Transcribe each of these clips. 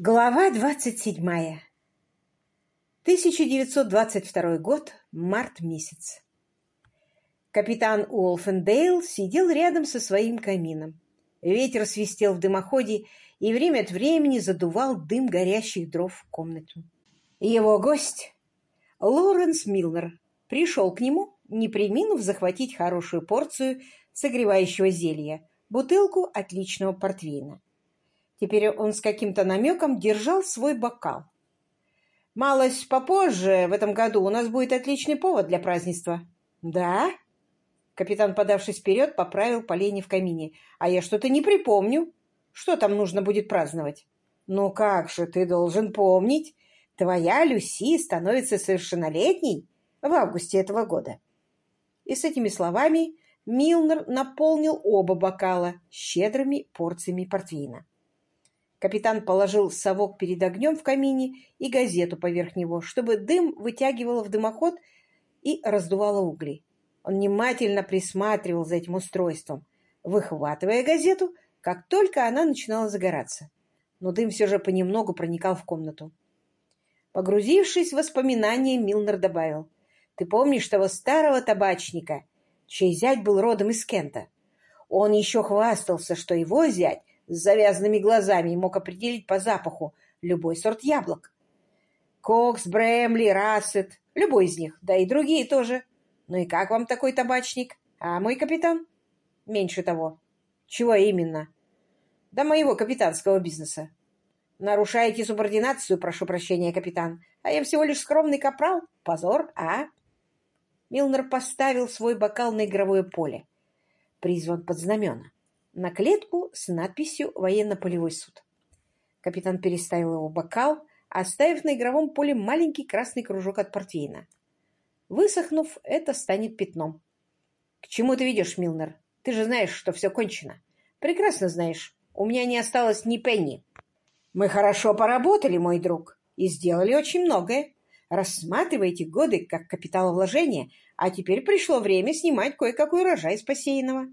Глава 27. 1922 год, март месяц. Капитан Уолфендейл сидел рядом со своим камином. Ветер свистел в дымоходе и время от времени задувал дым горящих дров в комнату. Его гость, Лоренс Милнер, пришел к нему, не приминув захватить хорошую порцию согревающего зелья, бутылку отличного портвейна. Теперь он с каким-то намеком держал свой бокал. «Малость попозже в этом году у нас будет отличный повод для празднества». «Да?» Капитан, подавшись вперед, поправил поленья в камине. «А я что-то не припомню. Что там нужно будет праздновать?» «Ну как же, ты должен помнить. Твоя Люси становится совершеннолетней в августе этого года». И с этими словами Милнер наполнил оба бокала щедрыми порциями портвейна. Капитан положил совок перед огнем в камине и газету поверх него, чтобы дым вытягивало в дымоход и раздувало угли. Он внимательно присматривал за этим устройством, выхватывая газету, как только она начинала загораться. Но дым все же понемногу проникал в комнату. Погрузившись в воспоминания, Милнер добавил. «Ты помнишь того старого табачника, чей зять был родом из Кента? Он еще хвастался, что его зять с завязанными глазами и мог определить по запаху любой сорт яблок. Кокс, Брэмли, Рассет, любой из них, да и другие тоже. Ну и как вам такой табачник? А мой капитан? Меньше того. Чего именно? Да моего капитанского бизнеса. Нарушаете субординацию, прошу прощения, капитан. А я всего лишь скромный капрал. Позор, а? Милнер поставил свой бокал на игровое поле. Призван под знамена на клетку с надписью «Военно-полевой суд». Капитан переставил его бокал, оставив на игровом поле маленький красный кружок от портвейна. Высохнув, это станет пятном. — К чему ты ведешь, Милнер? Ты же знаешь, что все кончено. Прекрасно знаешь. У меня не осталось ни пенни. Мы хорошо поработали, мой друг, и сделали очень многое. Рассматривайте годы как капиталовложение, а теперь пришло время снимать кое-какой урожай из посеянного.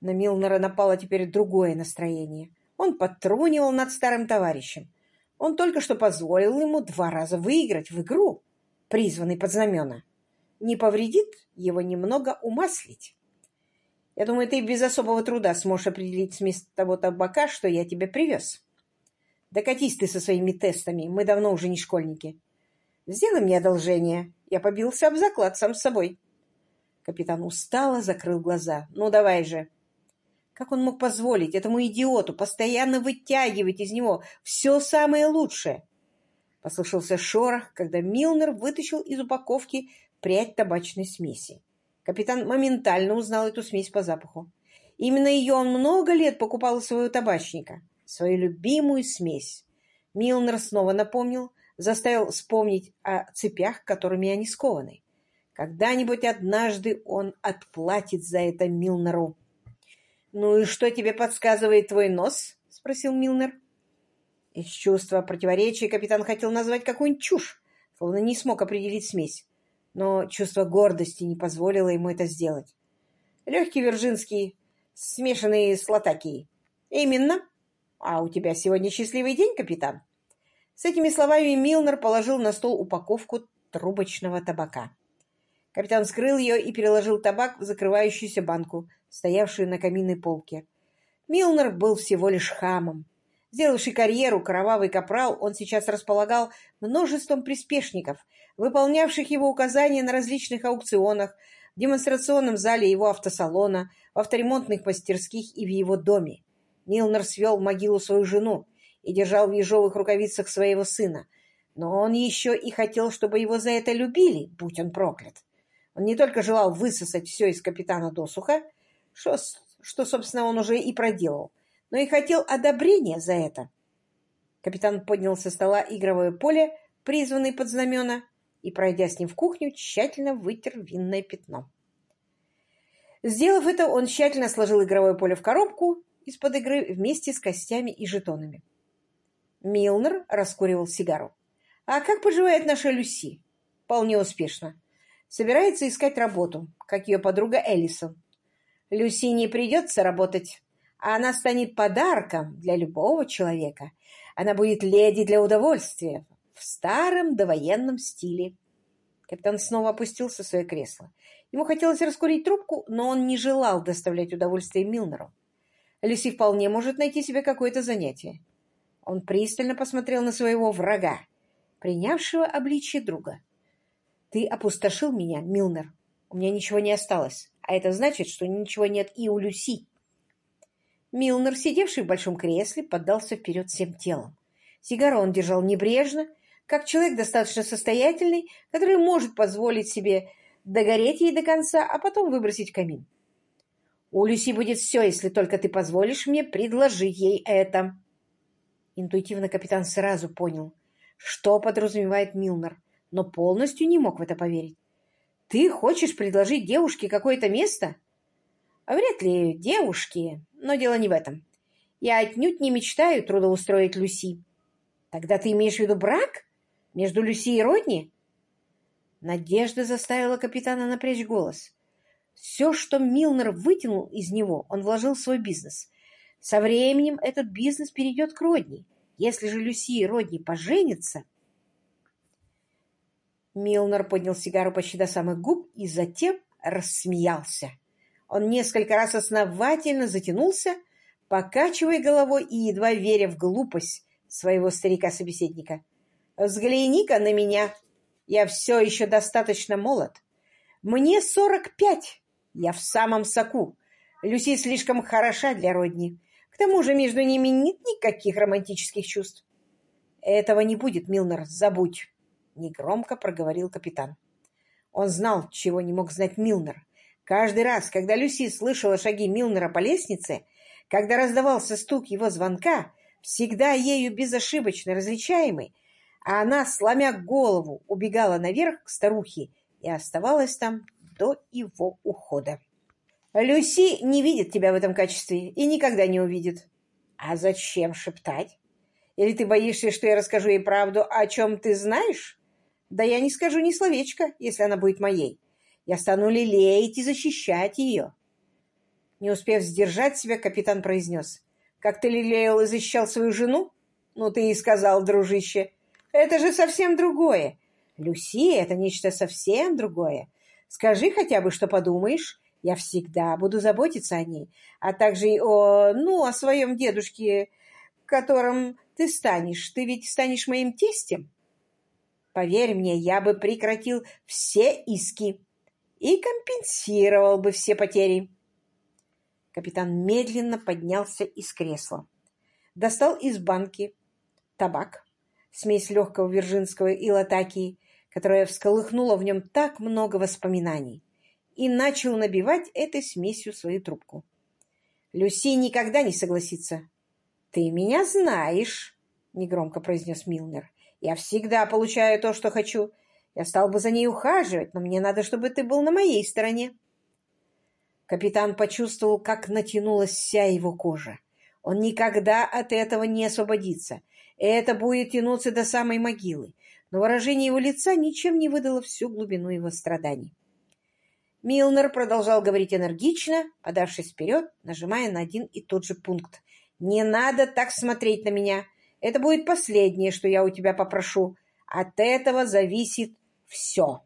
На Милнера напало теперь другое настроение. Он подтрунивал над старым товарищем. Он только что позволил ему два раза выиграть в игру, призванный под знамена. Не повредит его немного умаслить. Я думаю, ты без особого труда сможешь определить смесь того табака, что я тебе привез. Докатись ты со своими тестами, мы давно уже не школьники. Сделай мне одолжение. Я побился об заклад сам с собой. Капитан устало закрыл глаза. Ну, давай же. Как он мог позволить этому идиоту постоянно вытягивать из него все самое лучшее? Послышался шорох, когда Милнер вытащил из упаковки прядь табачной смеси. Капитан моментально узнал эту смесь по запаху. Именно ее он много лет покупал у своего табачника, свою любимую смесь. Милнер снова напомнил, заставил вспомнить о цепях, которыми они скованы. Когда-нибудь однажды он отплатит за это Милнеру. «Ну и что тебе подсказывает твой нос?» — спросил Милнер. Из чувства противоречия капитан хотел назвать какую-нибудь чушь, словно не смог определить смесь. Но чувство гордости не позволило ему это сделать. Легкий вирджинский, смешанный с латакией. «Именно. А у тебя сегодня счастливый день, капитан?» С этими словами Милнер положил на стол упаковку трубочного табака. Капитан скрыл ее и переложил табак в закрывающуюся банку, стоявшую на каминной полке. Милнер был всего лишь хамом. Сделавший карьеру кровавый капрал, он сейчас располагал множеством приспешников, выполнявших его указания на различных аукционах, в демонстрационном зале его автосалона, в авторемонтных мастерских и в его доме. Милнер свел в могилу свою жену и держал в ежовых рукавицах своего сына, но он еще и хотел, чтобы его за это любили, будь он проклят. Он не только желал высосать все из капитана досуха, что, что, собственно, он уже и проделал, но и хотел одобрения за это. Капитан поднял со стола игровое поле, призванное под знамена, и, пройдя с ним в кухню, тщательно вытер винное пятно. Сделав это, он тщательно сложил игровое поле в коробку из-под игры вместе с костями и жетонами. Милнер раскуривал сигару. «А как поживает наша Люси?» «Вполне успешно собирается искать работу, как ее подруга Эллисон. Люси не придется работать. а она станет подарком для любого человека. Она будет леди для удовольствия в старом довоенном стиле. Капитан снова опустился в свое кресло. Ему хотелось раскурить трубку, но он не желал доставлять удовольствие Милнеру. Люси вполне может найти себе какое-то занятие. Он пристально посмотрел на своего врага, принявшего обличье друга. «Ты опустошил меня, Милнер. У меня ничего не осталось, а это значит, что ничего нет и у Люси». Милнер, сидевший в большом кресле, поддался вперед всем телом. Сигару он держал небрежно, как человек достаточно состоятельный, который может позволить себе догореть ей до конца, а потом выбросить в камин. «У Люси будет все, если только ты позволишь мне предложить ей это». Интуитивно капитан сразу понял, что подразумевает Милнер, но полностью не мог в это поверить. «Ты хочешь предложить девушке какое-то место?» «Вряд ли девушке, но дело не в этом. Я отнюдь не мечтаю трудоустроить Люси». «Тогда ты имеешь в виду брак? Между Люси и Родни?» Надежда заставила капитана напрячь голос. Все, что Милнер вытянул из него, он вложил в свой бизнес. Со временем этот бизнес перейдет к Родни. Если же Люси и Родни поженятся... Милнер поднял сигару почти до самых губ и затем рассмеялся. Он несколько раз основательно затянулся, покачивая головой и едва веря в глупость своего старика-собеседника. «Взгляни-ка на меня! Я все еще достаточно молод. Мне сорок пять. Я в самом соку. Люси слишком хороша для Родни. К тому же между ними нет никаких романтических чувств. Этого не будет, Милнер, забудь, — негромко проговорил капитан. Он знал, чего не мог знать Милнер. Каждый раз, когда Люси слышала шаги Милнера по лестнице, когда раздавался стук его звонка, всегда ею безошибочно различаемый, а она, сломя голову, убегала наверх к старухе и оставалась там до его ухода. «Люси не видит тебя в этом качестве и никогда не увидит». «А зачем шептать? Или ты боишься, что я расскажу ей правду, о чем ты знаешь?» «Да я не скажу ни словечка, если она будет моей. Я стану лелеять и защищать ее». Не успев сдержать себя, капитан произнес. «Как ты лелеял и защищал свою жену?» «Ну, ты и сказал, дружище. Это же совсем другое. Люси — это нечто совсем другое. Скажи хотя бы, что подумаешь. Я всегда буду заботиться о ней, а также и о, ну, о своем дедушке, которым ты станешь. Ты ведь станешь моим тестем. Поверь мне, я бы прекратил все иски и компенсировал бы все потери. Капитан медленно поднялся из кресла, достал из банки табак, смесь легкого виржинского и латакии, которая всколыхнула в нем так много воспоминаний, и начал набивать этой смесью свою трубку. Люси никогда не согласится. «Ты меня знаешь», — негромко произнес Милнер. «Я всегда получаю то, что хочу. Я стал бы за ней ухаживать, но мне надо, чтобы ты был на моей стороне». Капитан почувствовал, как натянулась вся его кожа. Он никогда от этого не освободится, это будет тянуться до самой могилы, но выражение его лица ничем не выдало всю глубину его страданий. Милнер продолжал говорить энергично, подавшись вперед, нажимая на один и тот же пункт. «Не надо так смотреть на меня. Это будет последнее, что я у тебя попрошу. От этого зависит все».